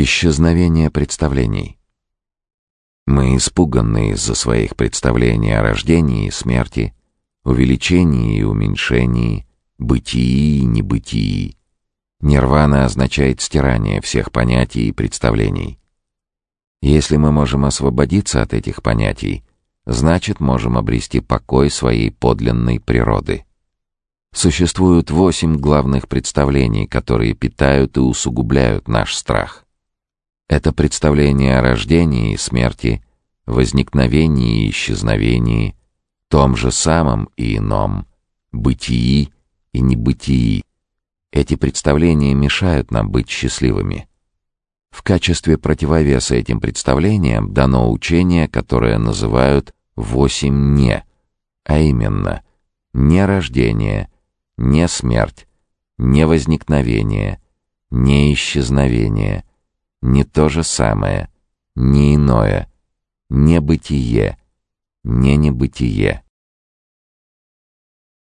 Исчезновение представлений. Мы испуганы из-за своих представлений о рождении и смерти, увеличении и уменьшении, бытии и небытии. Нирвана означает стирание всех понятий и представлений. Если мы можем освободиться от этих понятий, значит, можем обрести покой своей подлинной природы. Существуют восемь главных представлений, которые питают и усугубляют наш страх. Это представление о рождении и смерти, возникновении и исчезновении, том же самом и ином, бытии и небытии. Эти представления мешают нам быть счастливыми. В качестве противовеса этим представлениям дано учение, которое называют «восемь не», а именно «не рождение», «не смерть», «не возникновение», «не исчезновение», не то же самое, не иное, не бытие, не небытие.